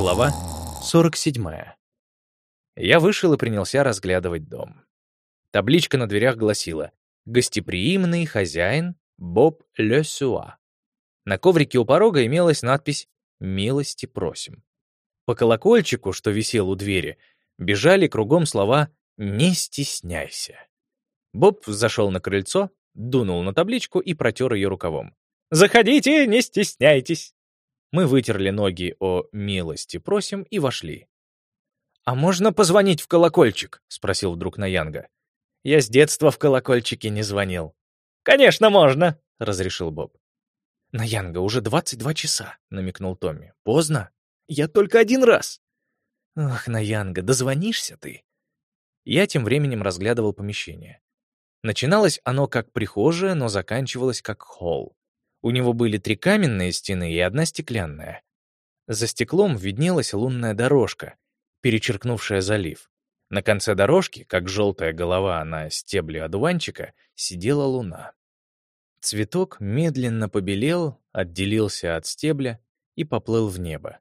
Глава 47. Я вышел и принялся разглядывать дом. Табличка на дверях гласила «Гостеприимный хозяин Боб Ле Сюа». На коврике у порога имелась надпись «Милости просим». По колокольчику, что висел у двери, бежали кругом слова «Не стесняйся». Боб зашел на крыльцо, дунул на табличку и протер ее рукавом. «Заходите, не стесняйтесь!» Мы вытерли ноги о «милости просим» и вошли. «А можно позвонить в колокольчик?» — спросил вдруг Наянга. «Я с детства в колокольчике не звонил». «Конечно, можно!» — разрешил Боб. «Наянга, уже 22 часа», — намекнул Томми. «Поздно. Я только один раз». «Ах, Наянга, дозвонишься ты?» Я тем временем разглядывал помещение. Начиналось оно как прихожая, но заканчивалось как холл. У него были три каменные стены и одна стеклянная. За стеклом виднелась лунная дорожка, перечеркнувшая залив. На конце дорожки, как желтая голова на стебле одуванчика, сидела луна. Цветок медленно побелел, отделился от стебля и поплыл в небо.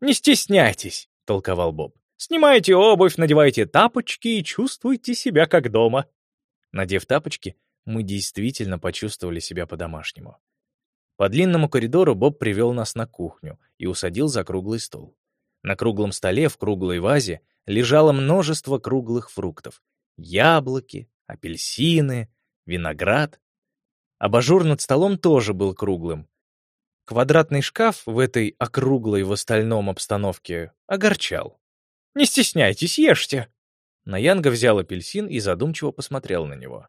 «Не стесняйтесь!» — толковал Боб. «Снимайте обувь, надевайте тапочки и чувствуйте себя как дома». Надев тапочки, мы действительно почувствовали себя по-домашнему. По длинному коридору Боб привел нас на кухню и усадил за круглый стол. На круглом столе в круглой вазе лежало множество круглых фруктов. Яблоки, апельсины, виноград. Абажур над столом тоже был круглым. Квадратный шкаф в этой округлой в остальном обстановке огорчал. «Не стесняйтесь, ешьте!» Наянга взял апельсин и задумчиво посмотрел на него.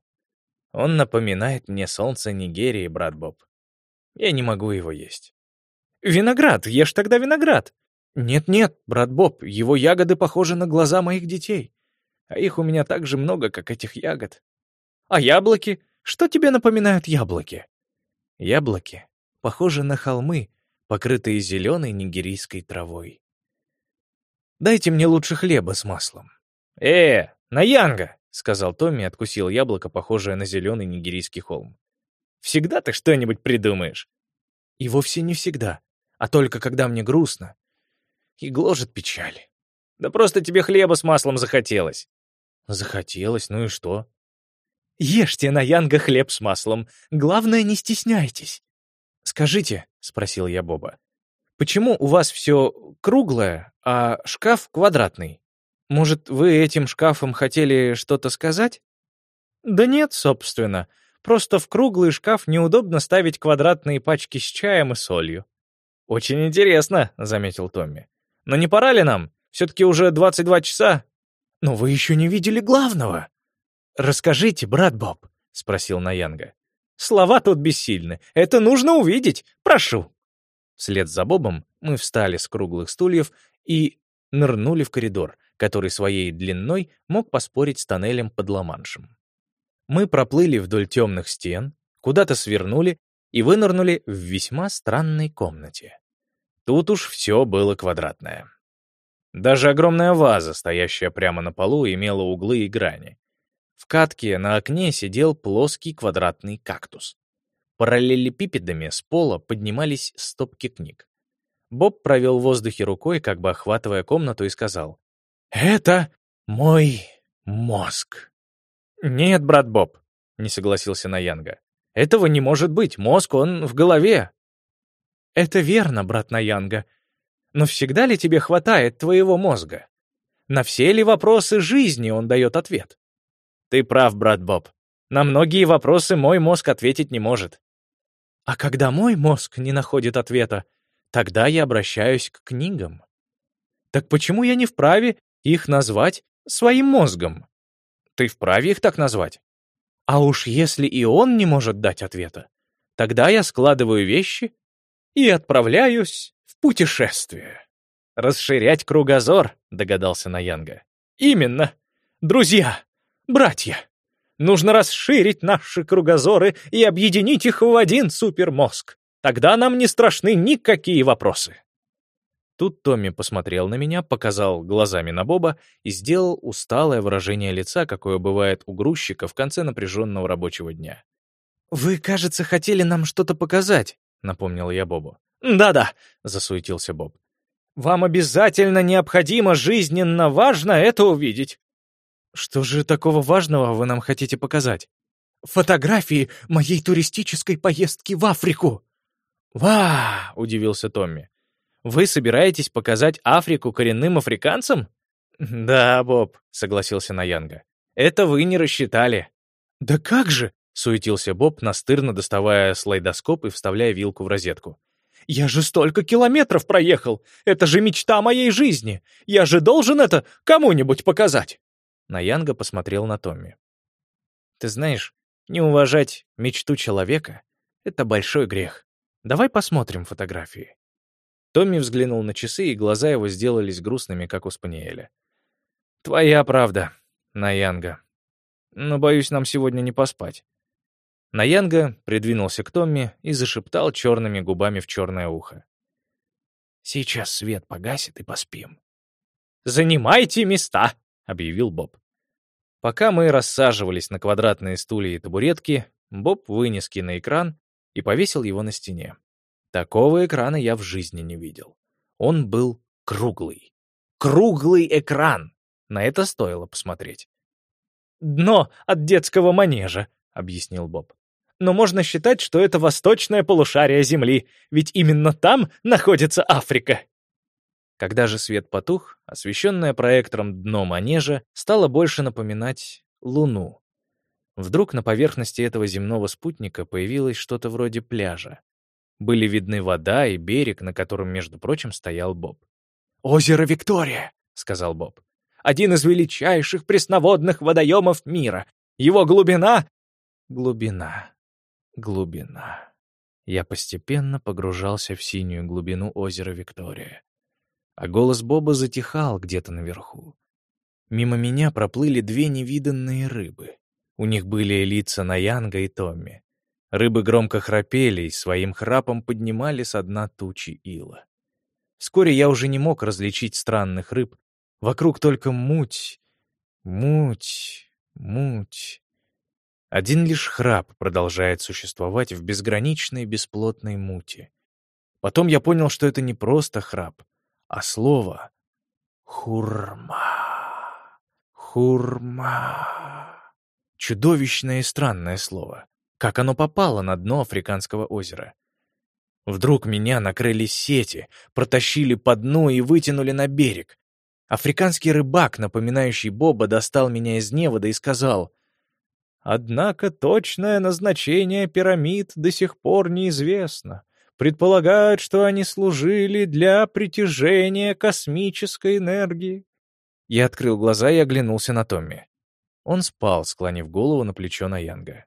«Он напоминает мне солнце Нигерии, брат Боб. Я не могу его есть. «Виноград! Ешь тогда виноград!» «Нет-нет, брат Боб, его ягоды похожи на глаза моих детей. А их у меня так же много, как этих ягод. А яблоки? Что тебе напоминают яблоки?» «Яблоки похожи на холмы, покрытые зеленой нигерийской травой. Дайте мне лучше хлеба с маслом». «Э, Наянга!» — сказал Томми и откусил яблоко, похожее на зеленый нигерийский холм. Всегда ты что-нибудь придумаешь. И вовсе не всегда, а только когда мне грустно. И гложет печаль. Да просто тебе хлеба с маслом захотелось. Захотелось, ну и что? Ешьте на Янга хлеб с маслом. Главное, не стесняйтесь. Скажите, — спросил я Боба, — почему у вас все круглое, а шкаф квадратный? Может, вы этим шкафом хотели что-то сказать? Да нет, собственно. Просто в круглый шкаф неудобно ставить квадратные пачки с чаем и солью. «Очень интересно», — заметил Томми. «Но не пора ли нам? Все-таки уже 22 часа». «Но вы еще не видели главного». «Расскажите, брат Боб», — спросил Наянга. «Слова тут бессильны. Это нужно увидеть. Прошу». Вслед за Бобом мы встали с круглых стульев и нырнули в коридор, который своей длиной мог поспорить с тоннелем под Ла-Маншем. Мы проплыли вдоль темных стен, куда-то свернули и вынырнули в весьма странной комнате. Тут уж все было квадратное. Даже огромная ваза, стоящая прямо на полу, имела углы и грани. В катке на окне сидел плоский квадратный кактус. Параллелепипедами с пола поднимались стопки книг. Боб провел в воздухе рукой, как бы охватывая комнату, и сказал, «Это мой мозг». «Нет, брат Боб», — не согласился Наянга. «Этого не может быть. Мозг, он в голове». «Это верно, брат Наянга. Но всегда ли тебе хватает твоего мозга? На все ли вопросы жизни он дает ответ?» «Ты прав, брат Боб. На многие вопросы мой мозг ответить не может». «А когда мой мозг не находит ответа, тогда я обращаюсь к книгам. Так почему я не вправе их назвать своим мозгом?» Ты вправе их так назвать? А уж если и он не может дать ответа, тогда я складываю вещи и отправляюсь в путешествие. Расширять кругозор, догадался Наянга. Именно. Друзья, братья, нужно расширить наши кругозоры и объединить их в один супермозг. Тогда нам не страшны никакие вопросы. Тут Томми посмотрел на меня, показал глазами на Боба и сделал усталое выражение лица, какое бывает у грузчика в конце напряженного рабочего дня. «Вы, кажется, хотели нам что-то показать», — напомнил я Бобу. «Да-да», — засуетился Боб. Вам обязательно необходимо жизненно важно это увидеть. Что же такого важного вы нам хотите показать? Фотографии моей туристической поездки в Африку. «Ва!» — удивился Томми. «Вы собираетесь показать Африку коренным африканцам?» «Да, Боб», — согласился Наянга. «Это вы не рассчитали». «Да как же!» — суетился Боб, настырно доставая слайдоскоп и вставляя вилку в розетку. «Я же столько километров проехал! Это же мечта моей жизни! Я же должен это кому-нибудь показать!» Наянга посмотрел на Томми. «Ты знаешь, не уважать мечту человека — это большой грех. Давай посмотрим фотографии». Томми взглянул на часы, и глаза его сделались грустными, как у Спаниеля. «Твоя правда, Наянга. Но, боюсь, нам сегодня не поспать». Наянга придвинулся к Томми и зашептал черными губами в черное ухо. «Сейчас свет погасит и поспим». «Занимайте места!» — объявил Боб. Пока мы рассаживались на квадратные стулья и табуретки, Боб вынес киноэкран и повесил его на стене. Такого экрана я в жизни не видел. Он был круглый. Круглый экран! На это стоило посмотреть. «Дно от детского манежа», — объяснил Боб. «Но можно считать, что это восточное полушарие Земли, ведь именно там находится Африка». Когда же свет потух, освещенное проектором дно манежа стало больше напоминать Луну. Вдруг на поверхности этого земного спутника появилось что-то вроде пляжа. Были видны вода и берег, на котором, между прочим, стоял Боб. «Озеро Виктория», — сказал Боб один из величайших пресноводных водоемов мира. Его глубина... Глубина. Глубина. Я постепенно погружался в синюю глубину озера Виктория. А голос Боба затихал где-то наверху. Мимо меня проплыли две невиданные рыбы. У них были лица Наянга и Томми. Рыбы громко храпели и своим храпом поднимали со дна тучи ила. Вскоре я уже не мог различить странных рыб, Вокруг только муть, муть, муть. Один лишь храп продолжает существовать в безграничной бесплотной мути. Потом я понял, что это не просто храп, а слово «хурма». Хурма. Чудовищное и странное слово. Как оно попало на дно Африканского озера? Вдруг меня накрыли сети, протащили по дну и вытянули на берег. Африканский рыбак, напоминающий Боба, достал меня из невода и сказал, «Однако точное назначение пирамид до сих пор неизвестно. Предполагают, что они служили для притяжения космической энергии». Я открыл глаза и оглянулся на Томми. Он спал, склонив голову на плечо Наянга.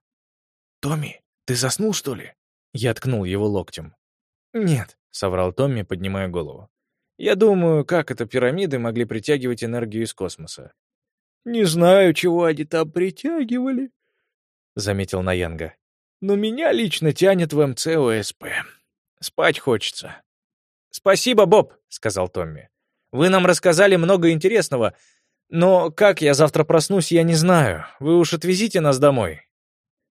«Томми, ты заснул, что ли?» Я ткнул его локтем. «Нет», — соврал Томми, поднимая голову. Я думаю, как это пирамиды могли притягивать энергию из космоса. «Не знаю, чего они там притягивали», — заметил Наянга. «Но меня лично тянет в МЦОСП. Спать хочется». «Спасибо, Боб», — сказал Томми. «Вы нам рассказали много интересного, но как я завтра проснусь, я не знаю. Вы уж отвезите нас домой».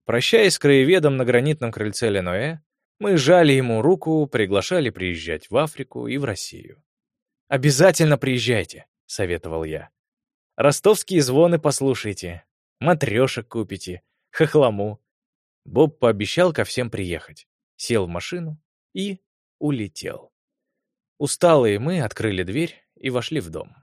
Прощаясь с краеведом на гранитном крыльце Ленуэ, мы жали ему руку, приглашали приезжать в Африку и в Россию. «Обязательно приезжайте», — советовал я. «Ростовские звоны послушайте, матрешек купите, хохлому». Боб пообещал ко всем приехать, сел в машину и улетел. Усталые мы открыли дверь и вошли в дом.